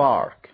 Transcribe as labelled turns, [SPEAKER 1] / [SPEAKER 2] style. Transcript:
[SPEAKER 1] Spark.